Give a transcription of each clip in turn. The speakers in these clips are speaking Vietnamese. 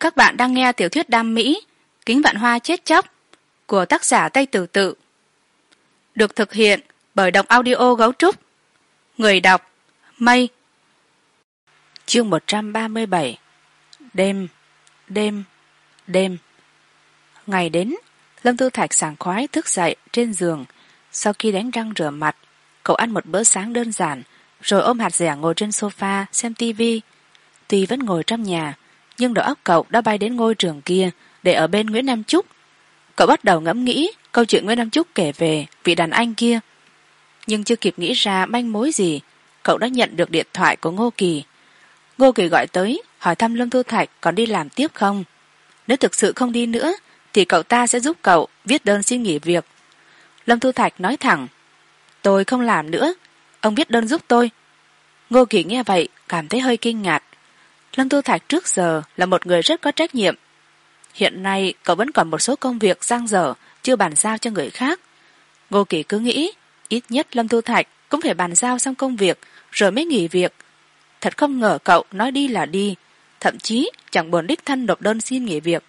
các bạn đang nghe tiểu thuyết đam mỹ, kính vạn hoa chết chóc, của tác giả tây tử tự. Được thực hiện bởi đọc audio gấu trúc. Người đọc, mây. Chương một trăm ba mươi bảy. Đêm đêm đêm. Ngày đến, lâm tư thạch sảng khoái thức dậy trên giường. Sau khi đánh răng rửa mặt, cậu ăn một bữa sáng đơn giản, rồi ôm hạt dẻ ngồi trên sofa xem tivi tuy vẫn ngồi trong nhà nhưng đầu óc cậu đã bay đến ngôi trường kia, để ở bên nguyễn nam trúc cậu bắt đầu ngẫm nghĩ câu chuyện nguyễn nam trúc kể về vị đàn anh kia. Nhưng chưa kịp nghĩ ra manh mối gì, cậu đã nhận được điện thoại của ngô kỳ. Ngô kỳ gọi tới, hỏi thăm lâm thu thạch còn đi làm tiếp không? Nếu thực sự không đi nữa, thì cậu ta sẽ giúp cậu viết đơn xin nghỉ việc. Lâm thu thạch nói thẳng, tôi không làm nữa, ông viết đơn giúp tôi. Ngô kỳ nghe vậy cảm thấy hơi kinh ngạc lâm tu thạch trước giờ là một người rất có trách nhiệm. Hiện nay, cậu vẫn còn một số công việc giang dở, chưa bàn giao cho người khác. Ngô kỳ cứ nghĩ, ít nhất lâm tu thạch cũng phải bàn giao xong công việc, rồi mới nghỉ việc. Thật không ngờ cậu nói đi là đi, thậm chí chẳng buồn đích thân nộp đơn xin nghỉ việc.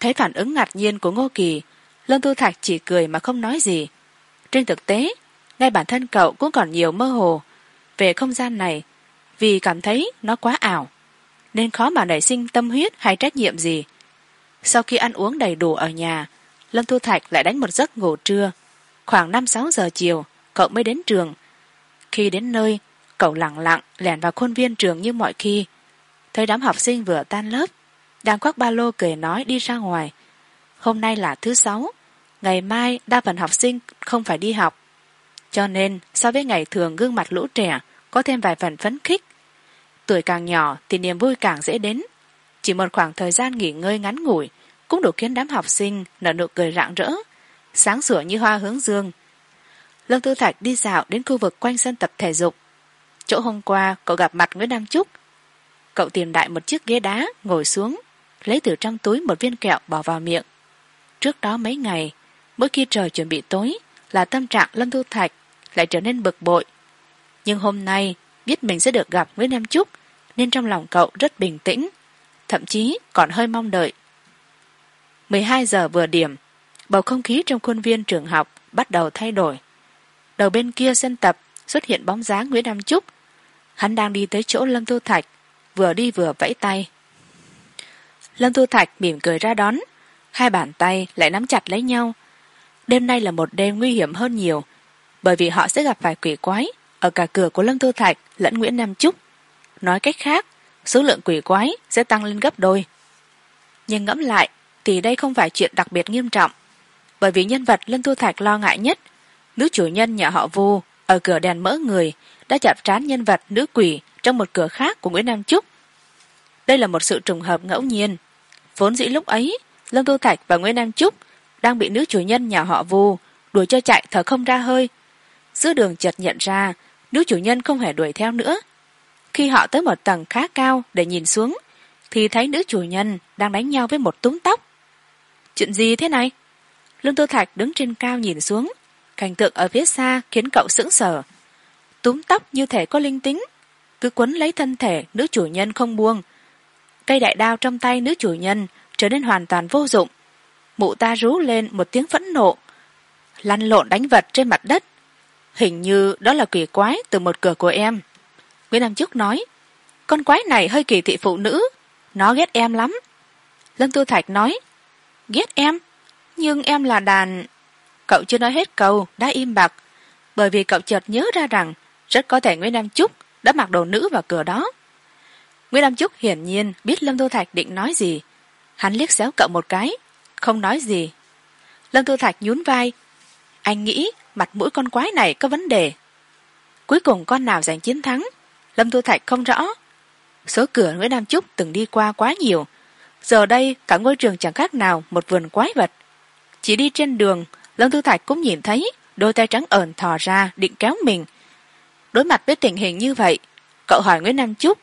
Thấy phản ứng ngạc nhiên của ngô kỳ lâm tu thạch chỉ cười mà không nói gì. Trên thực tế, ngay bản thân cậu cũng còn nhiều mơ hồ. Về không gian này vì cảm thấy nó quá ảo, nên khó mà nảy sinh tâm huyết hay trách nhiệm gì. Sau khi ăn uống đầy đủ ở nhà, lâm thu thạch lại đánh một giấc ngủ trưa. Khoảng năm sáu giờ chiều, cậu mới đến trường. Khi đến nơi, cậu lẳng lặng lẻn vào khuôn viên trường như mọi khi. Thấy đám học sinh vừa tan lớp, đang khoác ba lô cười nói đi ra ngoài. Hôm nay là thứ sáu, ngày mai đa phần học sinh không phải đi học. Cho nên, so với ngày thường gương mặt lũ trẻ, có thêm vài phần phấn khích tuổi càng nhỏ thì niềm vui càng dễ đến. Chỉ một khoảng thời gian nghỉ ngơi ngắn ngủi cũng đủ khiến đám học sinh nở nụ cười rạng rỡ, sáng sủa như hoa hướng dương. Lâm tư thạch đi dạo đến khu vực quanh sân tập thể dục. Chỗ hôm qua, cậu gặp mặt nguyễn nam trúc. Cậu tìm đại một chiếc ghế đá, ngồi xuống, lấy từ trong túi một viên kẹo bỏ vào miệng. Trước đó mấy ngày, mỗi khi trời chuẩn bị tối là tâm trạng lâm thu thạch lại trở nên bực bội. Nhưng hôm nay, biết mình sẽ được gặp nguyễn nam trúc nên trong lòng cậu rất bình tĩnh, thậm chí còn hơi mong đợi. Mười hai giờ vừa điểm, bầu không khí trong khuôn viên trường học bắt đầu thay đổi. Đầu bên kia sân tập xuất hiện bóng dáng nguyễn nam trúc hắn đang đi tới chỗ lâm tu thạch, vừa đi vừa vẫy tay. Lâm tu thạch mỉm cười ra đón, hai bàn tay lại nắm chặt lấy nhau. Đêm nay là một đêm nguy hiểm hơn nhiều, bởi vì họ sẽ gặp phải quỷ quái ở cả cửa của lâm tu thạch lẫn nguyễn nam trúc nói cách khác, số lượng quỷ quái sẽ tăng lên gấp đôi. Nhưng ngẫm lại, thì đây không phải chuyện đặc biệt nghiêm trọng. Bởi vì nhân vật lân tu thạch lo ngại nhất, nữ chủ nhân nhà họ vu ở cửa đèn mỡ người đã chạm trán nhân vật nữ quỷ trong một cửa khác của nguyễn nam trúc. Đây là một sự trùng hợp ngẫu nhiên. Vốn dĩ lúc ấy lân tu thạch và nguyễn nam trúc đang bị nữ chủ nhân nhà họ vu đuổi cho chạy thở không ra hơi. Giữa đường chợt nhận ra, nữ chủ nhân không hề đuổi theo nữa khi họ tới một tầng khá cao để nhìn xuống, thì thấy nữ chủ nhân đang đánh nhau với một túm tóc. Chuyện gì thế này? Lương tô thạch đứng trên cao nhìn xuống, cảnh tượng ở phía xa khiến cậu sững sờ. Túm tóc như thể có linh tính, cứ quấn lấy thân thể nữ chủ nhân không buông. Cây đại đao trong tay nữ chủ nhân trở nên hoàn toàn vô dụng. Mụ ta rú lên một tiếng phẫn nộ, lăn lộn đánh vật trên mặt đất. Hình như đó là quỷ quái từ một cửa của em nguyễn nam chức nói, con quái này hơi kỳ thị phụ nữ, nó ghét em lắm. Lâm Tư thạch nói, ghét em? Nhưng em là đàn, cậu chưa nói hết câu, đã im bặt. Bởi vì cậu chợt nhớ ra rằng rất có thể nguyễn nam trúc đã mặc đồ nữ vào cửa đó. Nguyễn nam trúc hiển nhiên biết lâm tu thạch định nói gì. Hắn liếc xéo cậu một cái, không nói gì. Lâm tu thạch nhún vai, anh nghĩ mặt mũi con quái này có vấn đề. Cuối cùng con nào giành chiến thắng lâm tu thạch không rõ. Số cửa nguyễn nam trúc từng đi qua quá nhiều. Giờ đây, cả ngôi trường chẳng khác nào một vườn quái vật. Chỉ đi trên đường, lâm tu thạch cũng nhìn thấy đôi tay trắng ờn thò ra định kéo mình. Đối mặt với tình hình như vậy, cậu hỏi nguyễn nam trúc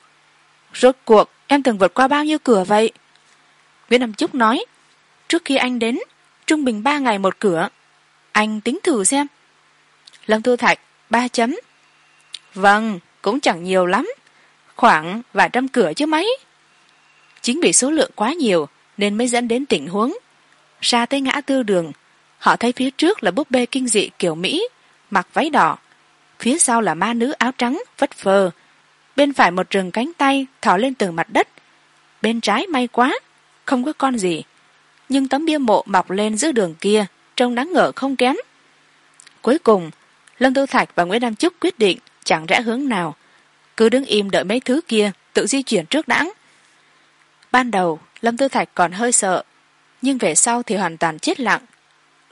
rốt cuộc em từng vượt qua bao nhiêu cửa vậy? Nguyễn nam trúc nói, trước khi anh đến, trung bình ba ngày một cửa. Anh tính thử xem. Lâm thu thạch ba chấm vâng cũng chẳng nhiều lắm. Khoảng vài trăm cửa chứ mấy. Chính vì số lượng quá nhiều nên mới dẫn đến tình huống. Ra tới ngã tư đường, họ thấy phía trước là búp bê kinh dị kiểu mỹ, mặc váy đỏ. Phía sau là ma nữ áo trắng, vất phơ bên phải một rừng cánh tay thò lên từ mặt đất. Bên trái may quá, không có con gì. Nhưng tấm bia mộ mọc lên giữa đường kia, trông đáng ngờ không kém. Cuối cùng, lâm tu thạch và nguyễn nam trúc quyết định chẳng rẽ hướng nào. Cứ đứng im đợi mấy thứ kia, tự di chuyển trước đãng ban đầu, lâm tư thạch còn hơi sợ, nhưng về sau thì hoàn toàn chết lặng.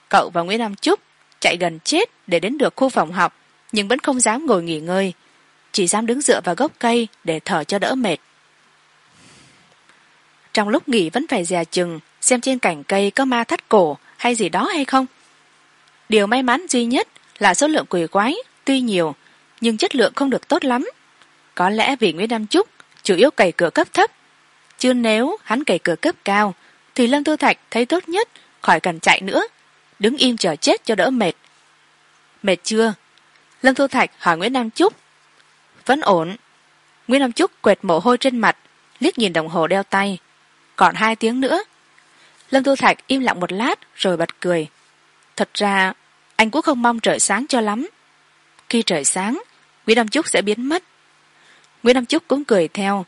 Cậu và nguyễn nam trúc chạy gần chết để đến được khu phòng học, nhưng vẫn không dám ngồi nghỉ ngơi, chỉ dám đứng dựa vào gốc cây để thở cho đỡ mệt. Trong lúc nghỉ vẫn phải dè chừng, xem trên cành cây có ma thắt cổ hay gì đó hay không. Điều may mắn duy nhất là số lượng quỷ quái tuy nhiều nhưng chất lượng không được tốt lắm. Có lẽ vì nguyễn nam trúc chủ yếu cày cửa cấp thấp, chứ nếu hắn cày cửa cấp cao, thì lâm tư thạch thấy tốt nhất khỏi cần chạy nữa, đứng im chờ chết cho đỡ mệt. Mệt chưa? Lâm tư thạch hỏi nguyễn nam trúc. Vẫn ổn. Nguyễn nam trúc quệt mồ hôi trên mặt, liếc nhìn đồng hồ đeo tay. Còn hai tiếng nữa. Lâm tư thạch im lặng một lát rồi bật cười. Thật ra, anh cũng không mong trời sáng cho lắm. Khi trời sáng nguyễn nam trúc sẽ biến mất. Nguyễn nam trúc cũng cười theo.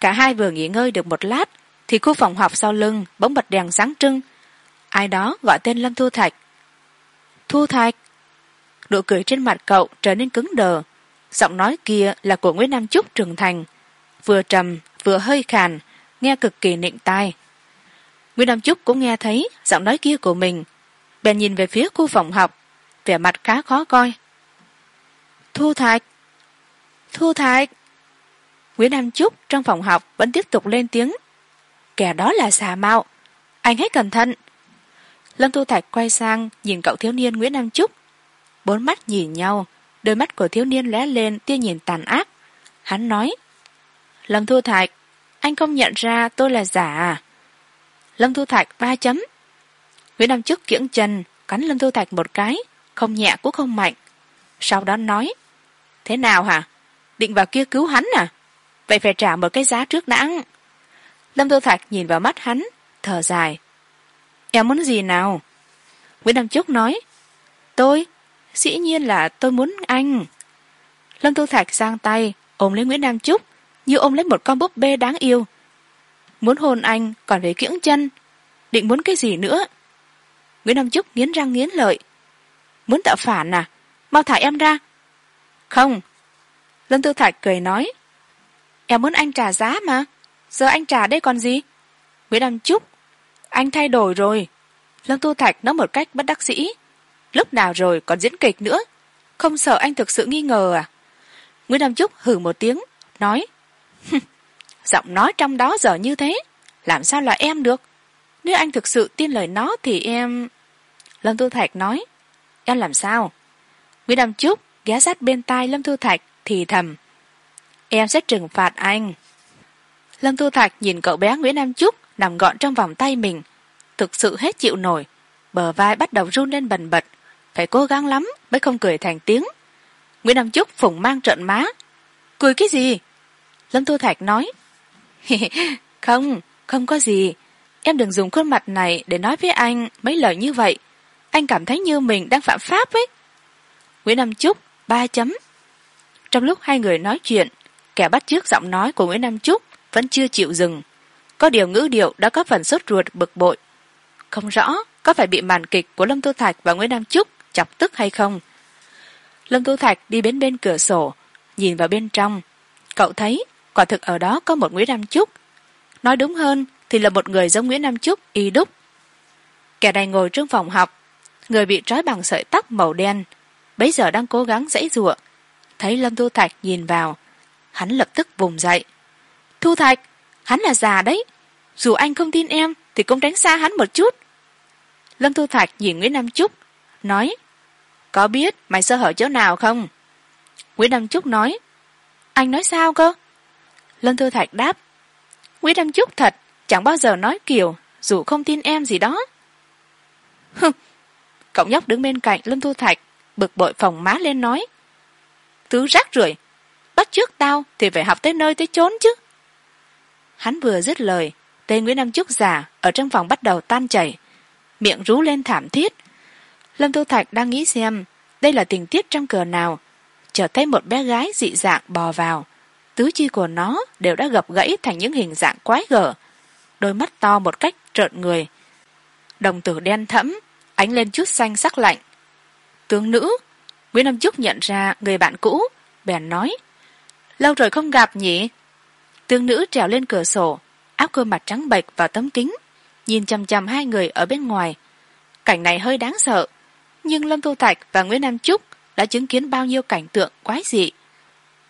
Cả hai vừa nghỉ ngơi được một lát, thì khu phòng học sau lưng bỗng bật đèn sáng trưng. Ai đó gọi tên lâm thu thạch. Thu thạch! Nụ cười trên mặt cậu trở nên cứng đờ. Giọng nói kia là của nguyễn nam trúc trưởng thành. Vừa trầm, vừa hơi khàn, nghe cực kỳ nịnh tai. Nguyễn nam trúc cũng nghe thấy giọng nói kia của mình. Bèn nhìn về phía khu phòng học vẻ mặt khá khó coi. Thu thạch! Thu thạch nguyễn nam trúc trong phòng học vẫn tiếp tục lên tiếng. Kẻ đó là xà mạo anh hãy cẩn thận. Lâm thu thạch quay sang nhìn cậu thiếu niên nguyễn nam trúc bốn mắt nhìn nhau, đôi mắt của thiếu niên lóe lên tia nhìn tàn ác. Hắn nói, lâm thu thạch, anh không nhận ra tôi là giả à? Lâm thu thạch ba chấm. Nguyễn nam trúc kiễng chân, cắn lâm thu thạch một cái, không nhẹ cũng không mạnh. Sau đó nói, thế nào hả? Định vào kia cứu hắn à? Vậy phải trả một cái giá trước đãng lâm Tô thạch nhìn vào mắt hắn, thở dài. Em muốn gì nào? Nguyễn đăng Chúc nói. Tôi, dĩ nhiên là tôi muốn anh. Lâm Tô thạch giang tay, ôm lấy nguyễn Nam trúc như ôm lấy một con búp bê đáng yêu. Muốn hôn anh còn phải kiễng chân. Định muốn cái gì nữa? Nguyễn Nam trúc nghiến răng nghiến lợi. Muốn tạo phản à? Mau thả em ra. Không lâm tư thạch cười nói, em muốn anh trả giá mà. Giờ anh trả đây còn gì? Nguyễn đăng trúc, anh thay đổi rồi. Lâm tu thạch nói một cách bất đắc dĩ, lúc nào rồi còn diễn kịch nữa? Không sợ anh thực sự nghi ngờ à? Nguyễn đăng trúc hử một tiếng, nói giọng nói trong đó dở như thế, làm sao là em được? Nếu anh thực sự tin lời nó thì em lâm tu thạch nói, em làm sao? Nguyễn đăng trúc ghé sát bên tai lâm tu thạch thì thầm. Em sẽ trừng phạt anh. Lâm tu thạch nhìn cậu bé nguyễn nam trúc nằm gọn trong vòng tay mình. Thực sự hết chịu nổi. Bờ vai bắt đầu run lên bần bật. Phải cố gắng lắm mới không cười thành tiếng. Nguyễn nam trúc phùng mang trợn má. Cười cái gì? Lâm tu thạch nói. Không không có gì. Em đừng dùng khuôn mặt này để nói với anh mấy lời như vậy. Anh cảm thấy như mình đang phạm pháp ấy. Nguyễn nam trúc ba chấm trong lúc hai người nói chuyện, kẻ bắt chước giọng nói của nguyễn nam trúc vẫn chưa chịu dừng. Có điều ngữ điệu đã có phần sốt ruột, bực bội. Không rõ có phải bị màn kịch của lâm tu thạch và nguyễn nam trúc chọc tức hay không. Lâm tu thạch đi đến bên cửa sổ, nhìn vào bên trong. Cậu thấy, quả thực ở đó có một nguyễn nam trúc. Nói đúng hơn thì là một người giống nguyễn nam trúc, y đúc. Kẻ này ngồi trong phòng học, người bị trói bằng sợi tóc màu đen. Bấy giờ đang cố gắng dãy giụa thấy lâm thu thạch nhìn vào, hắn lập tức vùng dậy. Thu thạch, hắn là già đấy, dù anh không tin em thì cũng tránh xa hắn một chút. Lâm thu thạch nhìn nguyễn nam trúc, nói, có biết mày sơ hở chỗ nào không? Nguyễn nam trúc nói, anh nói sao cơ? Lâm thu thạch đáp, nguyễn nam trúc thật, chẳng bao giờ nói kiểu, dù không tin em gì đó. Hừ, cậu nhóc đứng bên cạnh lâm thu thạch bực bội phòng má lên nói thứ rác rưởi. Bắt trước tao thì phải học tới nơi tới chốn chứ. Hắn vừa dứt lời, tên nguyễn đăng trúc già ở trong phòng bắt đầu tan chảy, miệng rú lên thảm thiết. Lâm tu thạch đang nghĩ xem đây là tình tiết trong cờ nào, chợt thấy một bé gái dị dạng bò vào. Tứ chi của nó đều đã gập gãy thành những hình dạng quái gở. Đôi mắt to một cách trợn người. Đồng tử đen thẫm, ánh lên chút xanh sắc lạnh. Tướng nữ nguyễn nam trúc nhận ra người bạn cũ. Bèn nói, lâu rồi không gặp nhỉ? Tương nữ trèo lên cửa sổ áp cơ mặt trắng bệch vào tấm kính, nhìn chằm chằm hai người ở bên ngoài. Cảnh này hơi đáng sợ, nhưng lâm thu thạch và nguyễn nam trúc đã chứng kiến bao nhiêu cảnh tượng quái dị.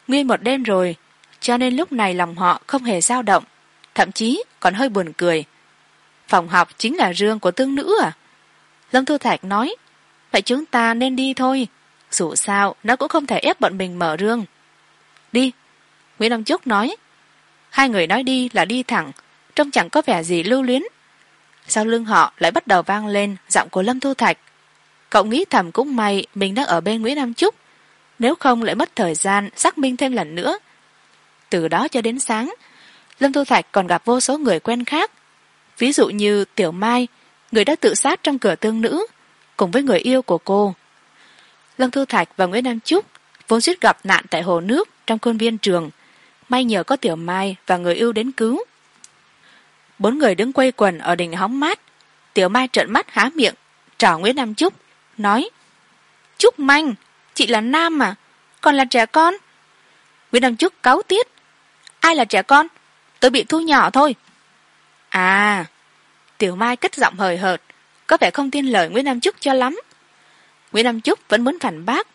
Nguyên một đêm rồi, cho nên lúc này lòng họ không hề dao động, thậm chí còn hơi buồn cười. Phòng học chính là rương của tương nữ à? Lâm thu thạch nói, vậy chúng ta nên đi thôi dù sao, nó cũng không thể ép bọn mình mở rương. Đi, nguyễn nam trúc nói. Hai người nói đi là đi thẳng, trông chẳng có vẻ gì lưu luyến. Sau lưng họ lại bắt đầu vang lên giọng của lâm thu thạch. Cậu nghĩ thầm cũng may mình đang ở bên nguyễn nam trúc nếu không lại mất thời gian xác minh thêm lần nữa. Từ đó cho đến sáng, lâm thu thạch còn gặp vô số người quen khác. Ví dụ như tiểu mai, người đã tự sát trong cửa tương nữ, cùng với người yêu của cô lâm thu thạch và nguyễn nam trúc vốn suýt gặp nạn tại hồ nước trong khuôn viên trường. May nhờ có tiểu mai và người yêu đến cứu. Bốn người đứng quây quần ở đỉnh hóng mát. Tiểu mai trợn mắt há miệng trỏ nguyễn nam trúc, nói, trúc manh, chị là nam mà còn là trẻ con? Nguyễn nam trúc cáu tiết, ai là trẻ con? Tôi bị thu nhỏ thôi. À. Tiểu mai cất giọng hời hợt, có vẻ không tin lời nguyễn nam trúc cho lắm nguyễn nam trúc vẫn muốn phản bác,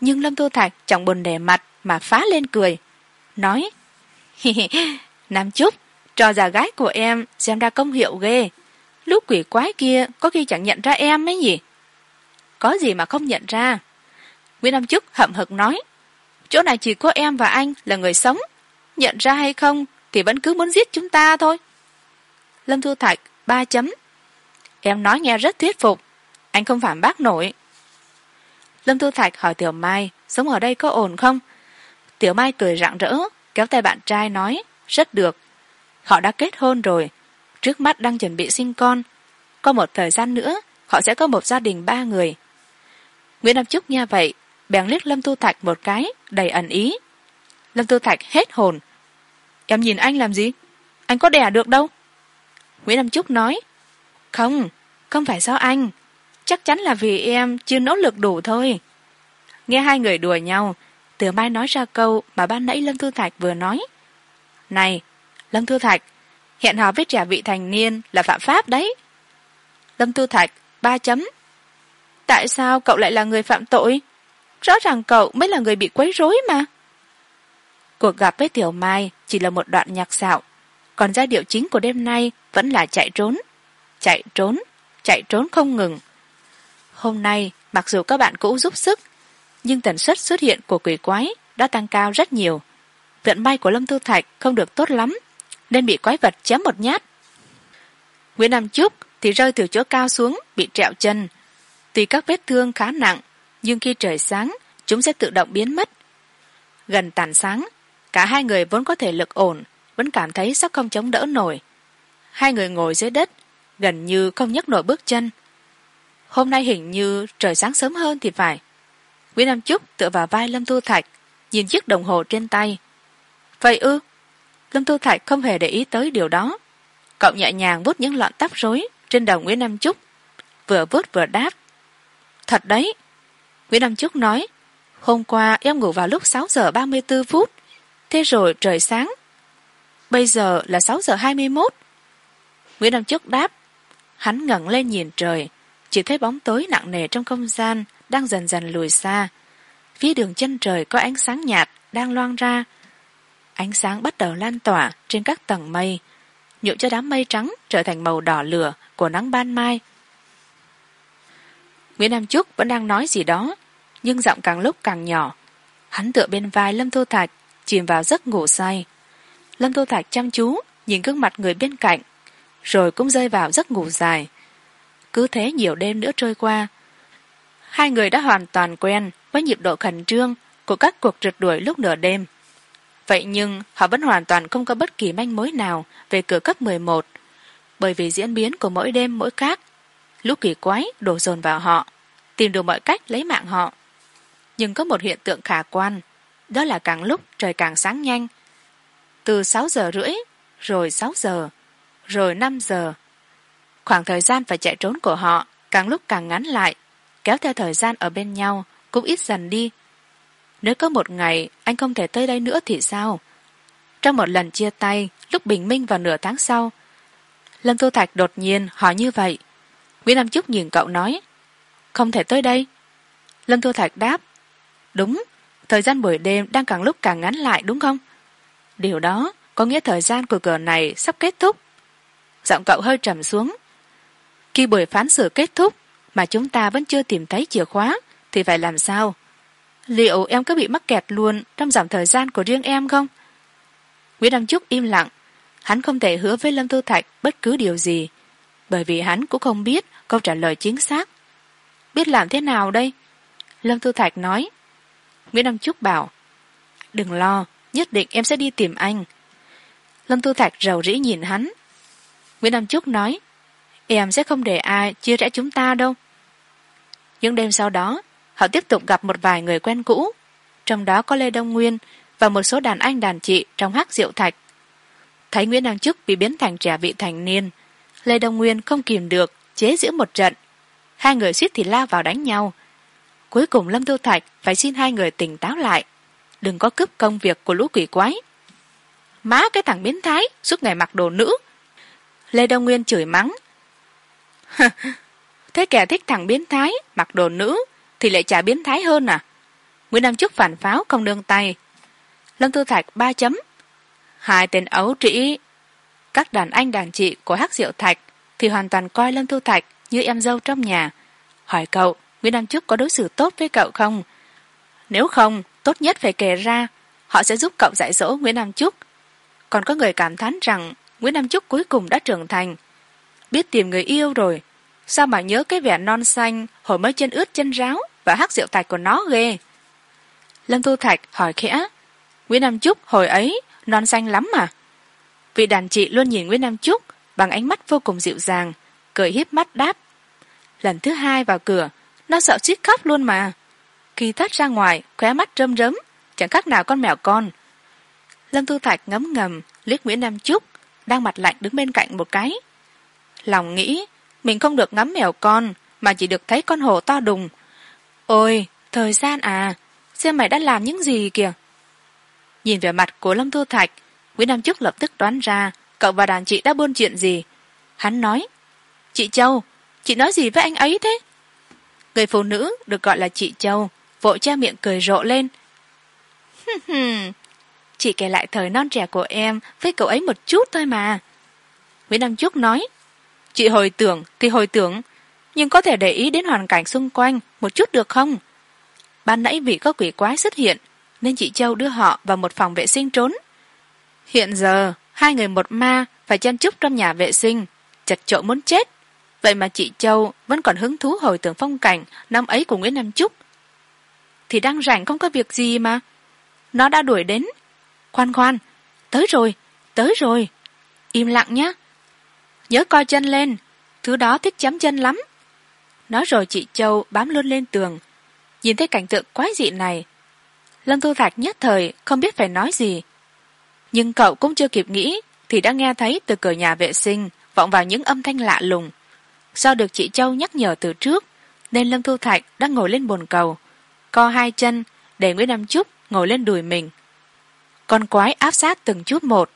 nhưng lâm tô thạch chẳng buồn để mặt mà phá lên cười, nói nam trúc trò già gái của em xem ra công hiệu ghê. Lúc quỷ quái kia có khi chẳng nhận ra em ấy nhỉ? Có gì mà không nhận ra? Nguyễn nam trúc hậm hực nói, chỗ này chỉ có em và anh là người sống, nhận ra hay không thì vẫn cứ muốn giết chúng ta thôi. Lâm thu thạch ba chấm, em nói nghe rất thuyết phục, anh không phản bác nổi lâm thu thạch hỏi tiểu mai, sống ở đây có ổn không? Tiểu mai cười rạng rỡ, kéo tay bạn trai nói, rất được. Họ đã kết hôn rồi. Trước mắt đang chuẩn bị sinh con. Có một thời gian nữa, họ sẽ có một gia đình ba người. Nguyễn nam trúc nghe vậy, bèn liếc lâm tu thạch một cái, đầy ẩn ý. Lâm tu thạch hết hồn. Em nhìn anh làm gì? Anh có đẻ được đâu? Nguyễn nam trúc nói, không không phải do anh chắc chắn là vì em chưa nỗ lực đủ thôi. Nghe hai người đùa nhau từ mai nói ra câu mà ban nãy lâm thư thạch vừa nói. Này, lâm thư thạch, hẹn hò với trẻ vị thành niên là phạm pháp đấy. Lâm thư thạch, ba chấm. Tại sao cậu lại là người phạm tội? Rõ ràng cậu mới là người bị quấy rối mà. Cuộc gặp với tiểu mai chỉ là một đoạn nhạc xạo, còn giai điệu chính của đêm nay vẫn là chạy trốn chạy trốn chạy trốn không ngừng hôm nay, mặc dù các bạn cũ giúp sức, nhưng tần suất xuất hiện của quỷ quái đã tăng cao rất nhiều. Vận may của lâm thu thạch không được tốt lắm, nên bị quái vật chém một nhát. Nguyễn nam trúc thì rơi từ chỗ cao xuống, bị trẹo chân. Tuy các vết thương khá nặng, nhưng khi trời sáng, chúng sẽ tự động biến mất. Gần tàn sáng, cả hai người vốn có thể lực ổn, vẫn cảm thấy sắp không chống đỡ nổi. Hai người ngồi dưới đất, gần như không nhấc nổi bước chân hôm nay hình như trời sáng sớm hơn thì phải. Nguyễn nam trúc tựa vào vai lâm tu thạch, nhìn chiếc đồng hồ trên tay. Vậy ư? Lâm tu thạch không hề để ý tới điều đó. Cậu nhẹ nhàng vuốt những lọn tóc rối trên đầu nguyễn nam trúc vừa vuốt vừa đáp. Thật đấy. Nguyễn nam trúc nói, hôm qua em ngủ vào lúc sáu giờ ba mươi b phút, thế rồi trời sáng. Bây giờ là sáu giờ hai mươi mốt. Nguyễn nam trúc đáp, hắn ngẩng lên nhìn trời chỉ thấy bóng tối nặng nề trong không gian đang dần dần lùi xa. Phía đường chân trời có ánh sáng nhạt đang loang ra. Ánh sáng bắt đầu lan tỏa trên các tầng mây, nhuộm cho đám mây trắng trở thành màu đỏ lửa của nắng ban mai. Nguyễn nam trúc vẫn đang nói gì đó, nhưng giọng càng lúc càng nhỏ. Hắn tựa bên vai lâm thu thạch, chìm vào giấc ngủ say. Lâm thu thạch chăm chú nhìn gương mặt người bên cạnh, rồi cũng rơi vào giấc ngủ dài cứ thế nhiều đêm nữa trôi qua. Hai người đã hoàn toàn quen với nhịp độ khẩn trương của các cuộc rượt đuổi lúc nửa đêm. Vậy nhưng họ vẫn hoàn toàn không có bất kỳ manh mối nào về cửa cấp mười một. Bởi vì diễn biến của mỗi đêm mỗi khác, lũ kỳ quái đổ dồn vào họ tìm đủ mọi cách lấy mạng họ. Nhưng có một hiện tượng khả quan đó là càng lúc trời càng sáng nhanh. Từ sáu giờ rưỡi rồi sáu giờ rồi năm giờ khoảng thời gian phải chạy trốn của họ, càng lúc càng ngắn lại, kéo theo thời gian ở bên nhau cũng ít dần đi. Nếu có một ngày anh không thể tới đây nữa thì sao? Trong một lần chia tay, lúc bình minh vào nửa tháng sau, lâm thu thạch đột nhiên hỏi như vậy. Nguyễn nam trúc nhìn cậu nói, không thể tới đây. Lâm thu thạch đáp, đúng, thời gian buổi đêm đang càng lúc càng ngắn lại, đúng không? Điều đó có nghĩa thời gian của cửa này sắp kết thúc. Giọng cậu hơi trầm xuống khi buổi phán xử kết thúc mà chúng ta vẫn chưa tìm thấy chìa khóa, thì phải làm sao? Liệu em có bị mắc kẹt luôn trong giảm thời gian của riêng em không? Nguyễn đăng trúc im lặng. Hắn không thể hứa với lâm thu thạch bất cứ điều gì, bởi vì hắn cũng không biết câu trả lời chính xác. Biết làm thế nào đây? Lâm thu thạch nói. Nguyễn đăng trúc bảo, đừng lo, nhất định em sẽ đi tìm anh. Lâm thu thạch rầu rĩ nhìn hắn. Nguyễn đăng trúc nói em sẽ không để ai chia rẽ chúng ta đâu. Những đêm sau đó, họ tiếp tục gặp một vài người quen cũ. Trong đó có lê đông nguyên và một số đàn anh đàn chị trong hát diệu thạch. Thấy nguyễn đăng chức bị biến thành trẻ vị thành niên, lê đông nguyên không kìm được, chế giễu một trận. Hai người suýt thì la vào đánh nhau. Cuối cùng lâm thu thạch phải xin hai người tỉnh táo lại. Đừng có cướp công việc của lũ quỷ quái. Má cái thằng biến thái, suốt ngày mặc đồ nữ. Lê đông nguyên chửi mắng thế kẻ thích thằng biến thái, mặc đồ nữ, thì lại chả biến thái hơn à? Nguyễn nam chức phản pháo không nương tay. Lâm tư thạch ba chấm. Hai tên ấu trĩ, các đàn anh đàn chị của hắc diệu thạch thì hoàn toàn coi lâm thu thạch như em dâu trong nhà. Hỏi cậu nguyễn nam chức có đối xử tốt với cậu không? Nếu không, tốt nhất phải kể ra, họ sẽ giúp cậu dạy dỗ nguyễn nam trúc còn có người cảm thán rằng nguyễn nam trúc cuối cùng đã trưởng thành biết tìm người yêu rồi. Sao mà nhớ cái vẻ non xanh hồi mới chân ướt chân ráo và hát rượu tạch của nó ghê? Lâm thu thạch hỏi khẽ. Nguyễn nam trúc hồi ấy, non xanh lắm mà. Vị đàn chị luôn nhìn nguyễn nam trúc bằng ánh mắt vô cùng dịu dàng, cười hiếp mắt đáp. Lần thứ hai vào cửa, nó sợ suýt khóc luôn mà. Khi thoát ra ngoài, khóe mắt rơm rớm, chẳng khác nào con mèo con. Lâm thu thạch ngấm ngầm liếc nguyễn nam trúc đang mặt lạnh đứng bên cạnh một cái lòng nghĩ, mình không được ngắm mèo con, mà chỉ được thấy con hổ to đùng. Ôi, thời gian à xem mày đã làm những gì kìa? Nhìn về mặt của lâm thu thạch, nguyễn nam trúc lập tức đoán ra cậu và đàn chị đã buôn chuyện gì. Hắn nói, chị châu, chị nói gì với anh ấy thế? Người phụ nữ được gọi là chị châu, vội che miệng cười rộ lên. Chị kể lại thời non trẻ của em với cậu ấy một chút thôi mà. Nguyễn đăng trúc nói chị hồi tưởng, thì hồi tưởng. Nhưng có thể để ý đến hoàn cảnh xung quanh một chút được không? Ban nãy vì có quỷ quái xuất hiện, nên chị châu đưa họ vào một phòng vệ sinh trốn. Hiện giờ, hai người một ma phải chen chúc trong nhà vệ sinh, chật chội muốn chết. Vậy mà chị châu vẫn còn hứng thú hồi tưởng phong cảnh năm ấy của nguyễn nam trúc. Thì đang rảnh không có việc gì mà. Nó đã đuổi đến. Khoan khoan, tới rồi tới rồi. Im lặng nhé nhớ coi chân lên. Thứ đó thích chấm chân lắm. Nói rồi chị châu bám luôn lên tường. Nhìn thấy cảnh tượng quái dị này, lâm thu thạch nhất thời không biết phải nói gì. Nhưng cậu cũng chưa kịp nghĩ thì đã nghe thấy từ cửa nhà vệ sinh vọng vào những âm thanh lạ lùng. Do được chị châu nhắc nhở từ trước, nên lâm thu thạch đã ngồi lên bồn cầu, co hai chân để nguyễn nam trúc ngồi lên đùi mình. Con quái áp sát từng chút một.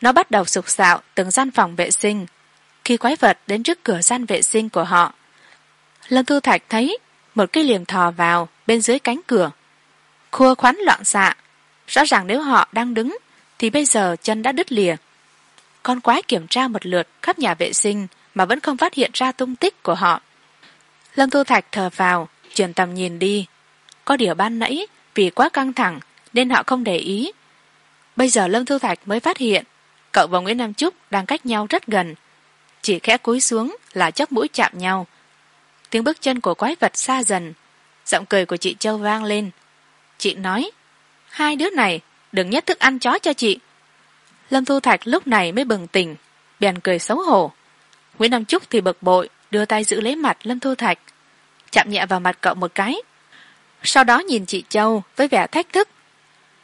Nó bắt đầu sục sạo từng gian phòng vệ sinh khi quái vật đến trước cửa gian vệ sinh của họ. Lâm thu thạch thấy một cái liềm thò vào bên dưới cánh cửa. Khua khoắn loạn xạ, rõ ràng nếu họ đang đứng thì bây giờ chân đã đứt lìa. Con quái kiểm tra một lượt khắp nhà vệ sinh mà vẫn không phát hiện ra tung tích của họ. Lâm thu thạch thờ vào, chuyển tầm nhìn đi. Có điều ban nãy vì quá căng thẳng nên họ không để ý. Bây giờ lâm thu thạch mới phát hiện, cậu và nguyễn nam trúc đang cách nhau rất gần chỉ khẽ cúi xuống là chóp mũi chạm nhau. Tiếng bước chân của quái vật xa dần, giọng cười của chị châu vang lên. Chị nói, hai đứa này, đừng nhét thức ăn chó cho chị. Lâm thu thạch lúc này mới bừng tỉnh, bèn cười xấu hổ. Nguyễn nam trúc thì bực bội, đưa tay giữ lấy mặt lâm thu thạch, chạm nhẹ vào mặt cậu một cái. Sau đó nhìn chị châu với vẻ thách thức.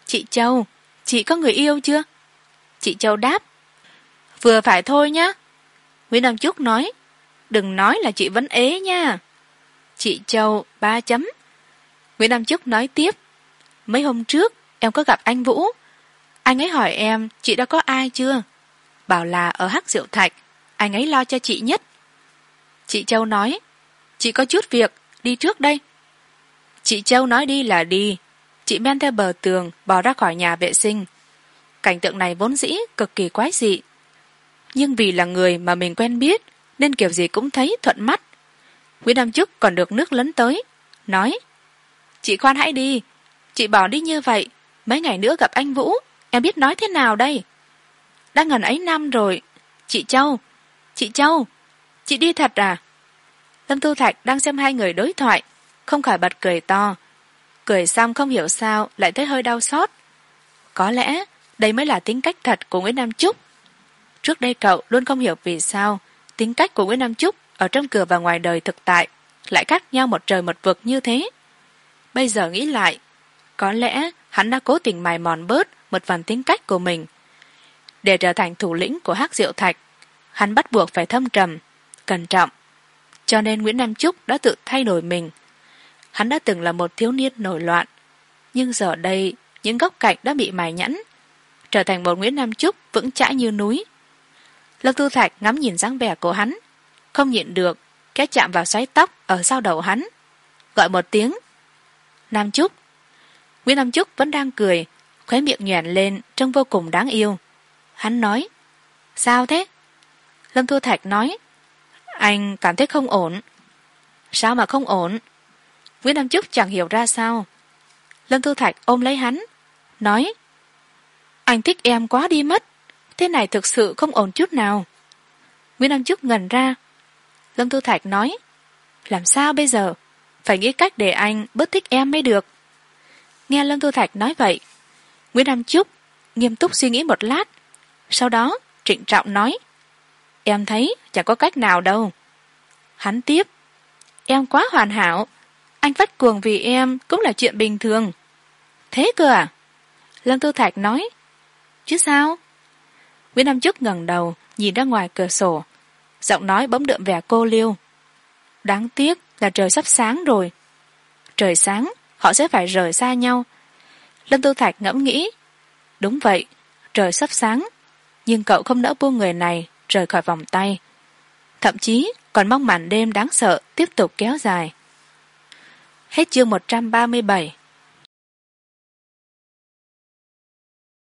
Chị châu, chị có người yêu chưa? Chị châu đáp, vừa phải thôi nhá nguyễn nam trúc nói, đừng nói là chị vẫn ế nha. Chị châu ba chấm. Nguyễn nam trúc nói tiếp, mấy hôm trước em có gặp anh vũ. Anh ấy hỏi em, chị đã có ai chưa? Bảo là ở hắc diệu thạch, anh ấy lo cho chị nhất. Chị châu nói, chị có chút việc, đi trước đây. Chị châu nói đi là đi. Chị men theo bờ tường, bò ra khỏi nhà vệ sinh. Cảnh tượng này vốn dĩ cực kỳ quái dị nhưng vì là người mà mình quen biết, nên kiểu gì cũng thấy thuận mắt. Nguyễn nam chức còn được nước lấn tới, nói, chị khoan hãy đi, chị bỏ đi như vậy, mấy ngày nữa gặp anh vũ, em biết nói thế nào đây? Đã ngần ấy năm rồi, chị châu chị châu, chị đi thật à? Lâm thu thạch đang xem hai người đối thoại, không khỏi bật cười to. Cười xong không hiểu sao lại thấy hơi đau xót. Có lẽ đây mới là tính cách thật của nguyễn nam trúc trước đây cậu luôn không hiểu vì sao tính cách của nguyễn nam trúc ở trong cửa và ngoài đời thực tại lại khác nhau một trời một vực như thế. Bây giờ nghĩ lại, có lẽ hắn đã cố tình mài mòn bớt một phần tính cách của mình. Để trở thành thủ lĩnh của hắc diệu thạch, hắn bắt buộc phải thâm trầm, cẩn trọng. Cho nên nguyễn nam trúc đã tự thay đổi mình. Hắn đã từng là một thiếu niên nổi loạn, nhưng giờ đây những góc cạnh đã bị mài nhẵn, trở thành một nguyễn nam trúc vững chãi như núi lâm tu thạch ngắm nhìn dáng vẻ của hắn. Không nhịn được cái chạm vào xoáy tóc ở sau đầu hắn. Gọi một tiếng. Nam trúc nguyễn nam trúc vẫn đang cười, khóe miệng nhoẻn lên trông vô cùng đáng yêu. Hắn nói, sao thế? Lâm thu thạch nói, anh cảm thấy không ổn. Sao mà không ổn? Nguyễn nam trúc chẳng hiểu ra sao. Lâm thu thạch ôm lấy hắn, nói, anh thích em quá đi mất thế này thực sự không ổn chút nào. Nguyễn nam trúc ngần ra. Lâm tư thạch nói, làm sao bây giờ? Phải nghĩ cách để anh bớt thích em mới được. Nghe lâm tư thạch nói vậy nguyễn nam trúc nghiêm túc suy nghĩ một lát, sau đó trịnh trọng nói, em thấy chẳng có cách nào đâu. Hắn tiếp, em quá hoàn hảo, anh phát cuồng vì em cũng là chuyện bình thường. Thế cơ à? Lâm tư thạch nói, chứ sao? Nguyễn nam chức ngẩng đầu, nhìn ra ngoài cửa sổ. Giọng nói bỗng đượm vẻ cô liêu. Đáng tiếc là trời sắp sáng rồi. Trời sáng, họ sẽ phải rời xa nhau. Lâm Tư thạch ngẫm nghĩ. Đúng vậy, trời sắp sáng, nhưng cậu không nỡ buông người này rời khỏi vòng tay. Thậm chí còn mong màn đêm đáng sợ tiếp tục kéo dài. Hết chương một trăm ba mươi bảy.